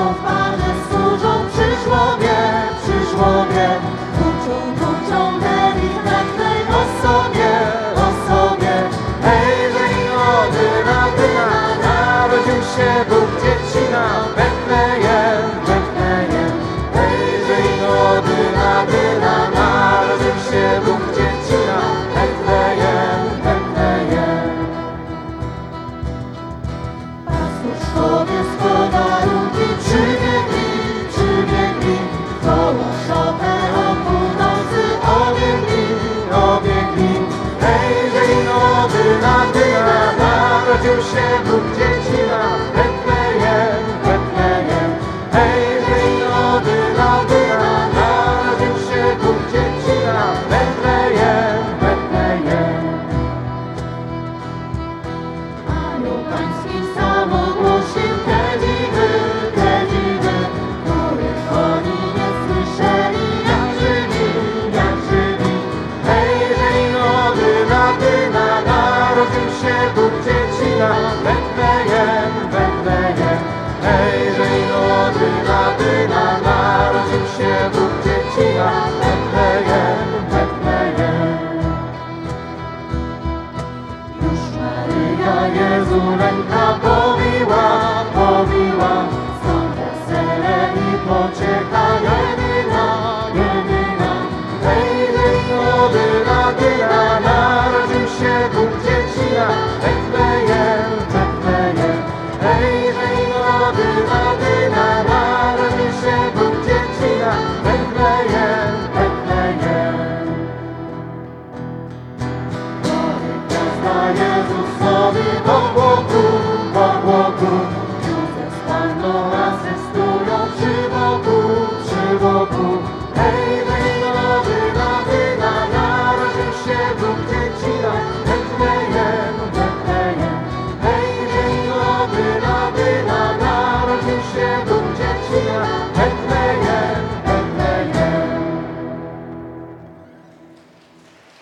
Father. Sẽ 退去了。Córeczka powiła, powiła, stąd wesele i pociecha jedyna, jedyna. Hej, hej, modyna, dyna, narodził się Bóg dziecina, Betlejem, Betlejem. Hej, hej, modyna, dyna, narodził się Bóg dziecina, Betlejem, Betlejem. Moje gwiazda Jezusowi Bogu,